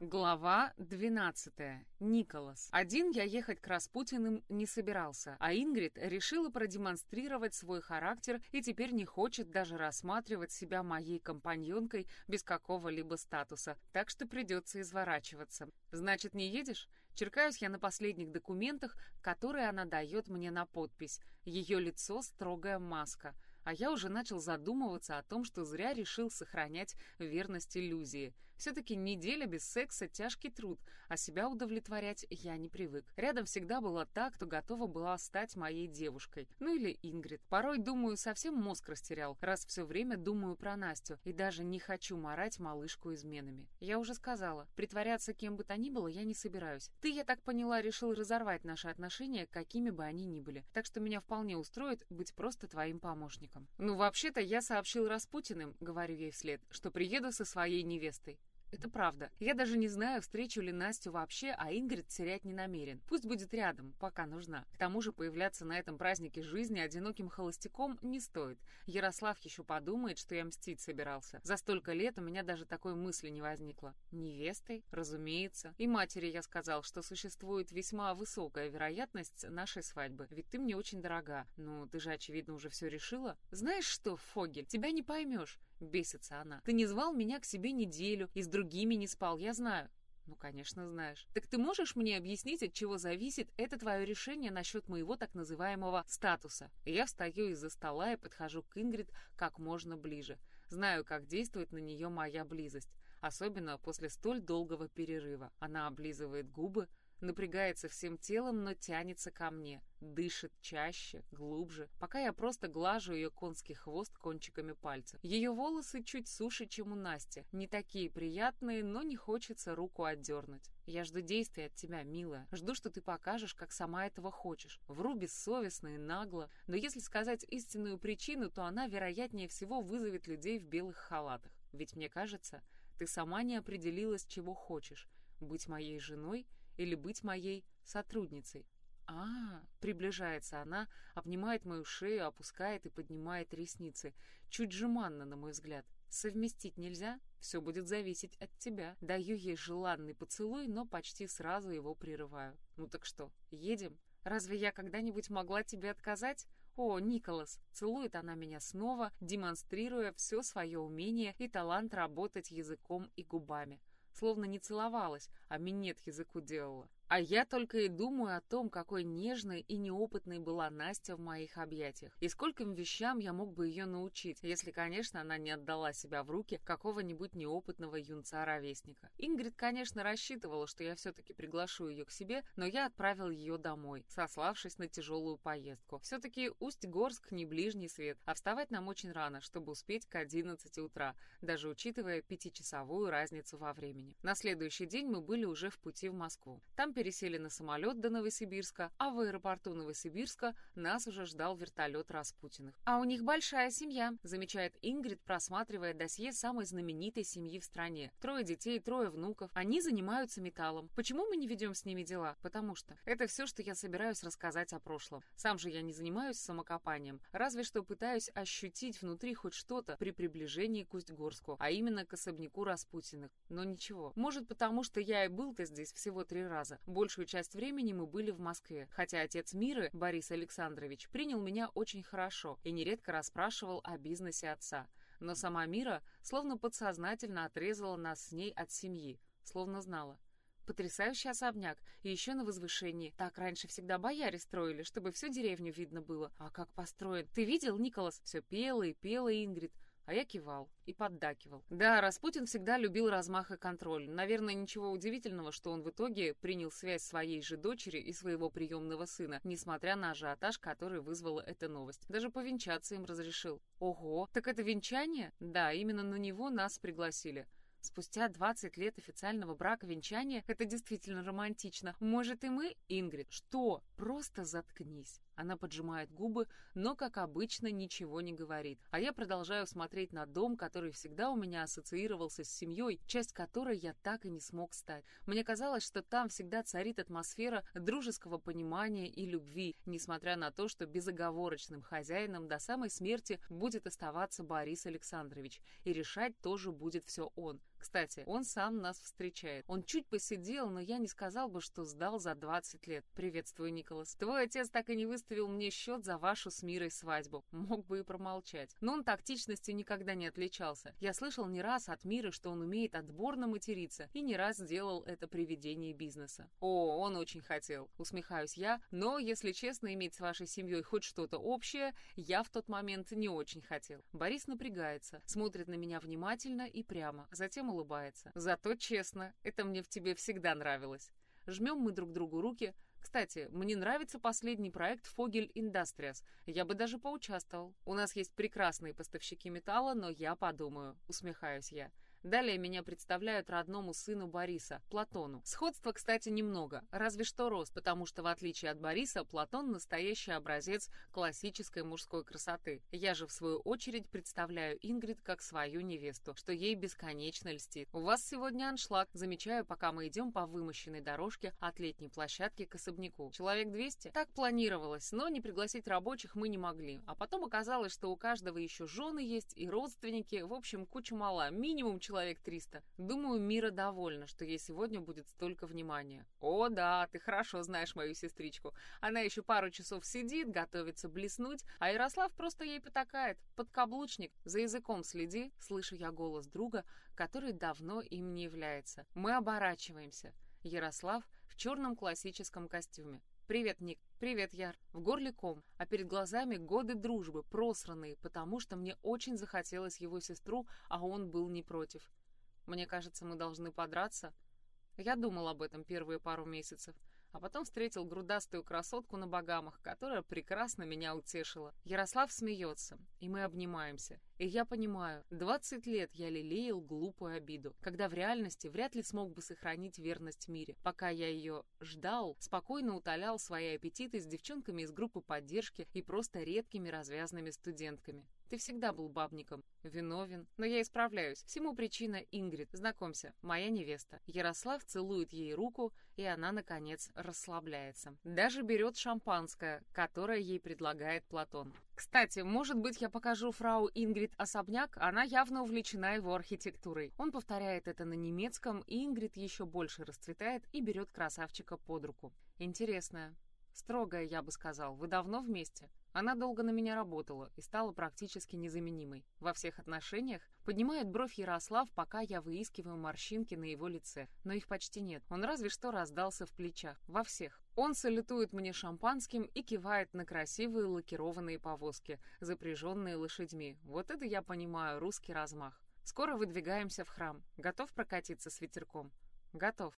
Глава 12. Николас. Один я ехать к Распутиным не собирался, а Ингрид решила продемонстрировать свой характер и теперь не хочет даже рассматривать себя моей компаньонкой без какого-либо статуса, так что придется изворачиваться. «Значит, не едешь?» Черкаюсь я на последних документах, которые она дает мне на подпись. Ее лицо — строгая маска — а я уже начал задумываться о том, что зря решил сохранять верность иллюзии. Все-таки неделя без секса — тяжкий труд, а себя удовлетворять я не привык. Рядом всегда была та, кто готова была стать моей девушкой. Ну или Ингрид. Порой, думаю, совсем мозг растерял, раз все время думаю про Настю, и даже не хочу морать малышку изменами. Я уже сказала, притворяться кем бы то ни было я не собираюсь. Ты, я так поняла, решил разорвать наши отношения, какими бы они ни были. Так что меня вполне устроит быть просто твоим помощником. «Ну, вообще-то я сообщил Распутиным, — говорю ей вслед, — что приеду со своей невестой. Это правда. Я даже не знаю, встречу ли Настю вообще, а Ингрид терять не намерен. Пусть будет рядом, пока нужна. К тому же появляться на этом празднике жизни одиноким холостяком не стоит. Ярослав еще подумает, что я мстить собирался. За столько лет у меня даже такой мысли не возникло. Невестой? Разумеется. И матери я сказал, что существует весьма высокая вероятность нашей свадьбы. Ведь ты мне очень дорога. Ну, ты же, очевидно, уже все решила. Знаешь что, Фогель, тебя не поймешь. Бесится она. Ты не звал меня к себе неделю и с другими не спал, я знаю. Ну, конечно, знаешь. Так ты можешь мне объяснить, от чего зависит это твое решение насчет моего так называемого статуса? Я встаю из-за стола и подхожу к Ингрид как можно ближе. Знаю, как действует на нее моя близость, особенно после столь долгого перерыва. Она облизывает губы, напрягается всем телом, но тянется ко мне, дышит чаще, глубже, пока я просто глажу ее конский хвост кончиками пальцев. Ее волосы чуть суше, чем у Насти, не такие приятные, но не хочется руку отдернуть. Я жду действий от тебя, милая. Жду, что ты покажешь, как сама этого хочешь. Вру бессовестно и нагло, но если сказать истинную причину, то она, вероятнее всего, вызовет людей в белых халатах. Ведь мне кажется, ты сама не определилась, чего хочешь. Быть моей женой — или быть моей сотрудницей. А, приближается она, обнимает мою шею, опускает и поднимает ресницы. Чуть жеманно, на мой взгляд. Совместить нельзя, все будет зависеть от тебя. Даю ей желанный поцелуй, но почти сразу его прерываю. Ну так что, едем? Разве я когда-нибудь могла тебе отказать? О, Николас! Целует она меня снова, демонстрируя все свое умение и талант работать языком и губами словно не целовалась, а минет языку делала. А я только и думаю о том, какой нежной и неопытной была Настя в моих объятиях, и скольким вещам я мог бы ее научить, если, конечно, она не отдала себя в руки какого-нибудь неопытного юнца-ровесника. Ингрид, конечно, рассчитывала, что я все-таки приглашу ее к себе, но я отправил ее домой, сославшись на тяжелую поездку. Все-таки Усть-Горск не ближний свет, а вставать нам очень рано, чтобы успеть к 11 утра, даже учитывая пятичасовую разницу во времени. На следующий день мы были уже в пути в Москву. Там пересели на самолет до Новосибирска, а в аэропорту Новосибирска нас уже ждал вертолет Распутиных. «А у них большая семья», — замечает Ингрид, просматривая досье самой знаменитой семьи в стране. Трое детей, трое внуков. Они занимаются металлом. Почему мы не ведем с ними дела? Потому что. Это все, что я собираюсь рассказать о прошлом. Сам же я не занимаюсь самокопанием. Разве что пытаюсь ощутить внутри хоть что-то при приближении к Усть-Горску, а именно к особняку Распутиных. Но ничего. Может, потому что я и был-то здесь всего три раза. Большую часть времени мы были в Москве, хотя отец Миры, Борис Александрович, принял меня очень хорошо и нередко расспрашивал о бизнесе отца. Но сама Мира словно подсознательно отрезала нас с ней от семьи, словно знала. Потрясающий особняк, и еще на возвышении. Так раньше всегда бояре строили, чтобы всю деревню видно было. А как построен? Ты видел, Николас? Все пела и пела Ингрид а я кивал и поддакивал. Да, Распутин всегда любил размах и контроль. Наверное, ничего удивительного, что он в итоге принял связь своей же дочери и своего приемного сына, несмотря на ажиотаж, который вызвала эта новость. Даже повенчаться им разрешил. Ого, так это венчание? Да, именно на него нас пригласили. Спустя 20 лет официального брака венчания это действительно романтично. Может и мы, Ингрид? Что? Просто заткнись. Она поджимает губы, но, как обычно, ничего не говорит. А я продолжаю смотреть на дом, который всегда у меня ассоциировался с семьей, часть которой я так и не смог стать. Мне казалось, что там всегда царит атмосфера дружеского понимания и любви, несмотря на то, что безоговорочным хозяином до самой смерти будет оставаться Борис Александрович, и решать тоже будет все он. Кстати, он сам нас встречает. Он чуть посидел, но я не сказал бы, что сдал за 20 лет. Приветствую, Николас. Твой отец так и не выставил мне счет за вашу с Мирой свадьбу. Мог бы и промолчать. Но он тактичностью никогда не отличался. Я слышал не раз от Миры, что он умеет отборно материться, и не раз делал это при ведении бизнеса. О, он очень хотел. Усмехаюсь я, но, если честно, иметь с вашей семьей хоть что-то общее, я в тот момент не очень хотел. Борис напрягается, смотрит на меня внимательно и прямо, затем улыбается. Зато честно, это мне в тебе всегда нравилось. Жмем мы друг другу руки. Кстати, мне нравится последний проект Fogel Industries. Я бы даже поучаствовал. У нас есть прекрасные поставщики металла, но я подумаю, усмехаюсь я. Далее меня представляют родному сыну Бориса, Платону. Сходства, кстати, немного, разве что рост, потому что, в отличие от Бориса, Платон – настоящий образец классической мужской красоты. Я же, в свою очередь, представляю Ингрид как свою невесту, что ей бесконечно льстит. У вас сегодня аншлаг, замечаю, пока мы идем по вымощенной дорожке от летней площадки к особняку. Человек 200? Так планировалось, но не пригласить рабочих мы не могли. А потом оказалось, что у каждого еще жены есть и родственники, в общем, куча мала, минимум человек 300. Думаю, Мира довольна, что ей сегодня будет столько внимания. О, да, ты хорошо знаешь мою сестричку. Она еще пару часов сидит, готовится блеснуть, а Ярослав просто ей потакает. Подкаблучник, за языком следи, слышу я голос друга, который давно им не является. Мы оборачиваемся. Ярослав в черном классическом костюме. «Привет, Ник». «Привет, Яр». В горле ком, а перед глазами годы дружбы, просранные, потому что мне очень захотелось его сестру, а он был не против. Мне кажется, мы должны подраться. Я думал об этом первые пару месяцев а потом встретил грудастую красотку на богамах, которая прекрасно меня утешила. Ярослав смеется, и мы обнимаемся. И я понимаю, 20 лет я лелеял глупую обиду, когда в реальности вряд ли смог бы сохранить верность мире. Пока я ее ждал, спокойно утолял свои аппетиты с девчонками из группы поддержки и просто редкими развязными студентками. Ты всегда был бабником. Виновен. Но я исправляюсь. Всему причина Ингрид. Знакомься, моя невеста. Ярослав целует ей руку, и она, наконец, расслабляется. Даже берет шампанское, которое ей предлагает Платон. Кстати, может быть, я покажу фрау Ингрид особняк? Она явно увлечена его архитектурой. Он повторяет это на немецком, и Ингрид еще больше расцветает и берет красавчика под руку. Интересная. Строгая, я бы сказал. Вы давно вместе? Она долго на меня работала и стала практически незаменимой. Во всех отношениях поднимает бровь Ярослав, пока я выискиваю морщинки на его лице. Но их почти нет. Он разве что раздался в плечах. Во всех. Он салютует мне шампанским и кивает на красивые лакированные повозки, запряженные лошадьми. Вот это я понимаю русский размах. Скоро выдвигаемся в храм. Готов прокатиться с ветерком? Готов.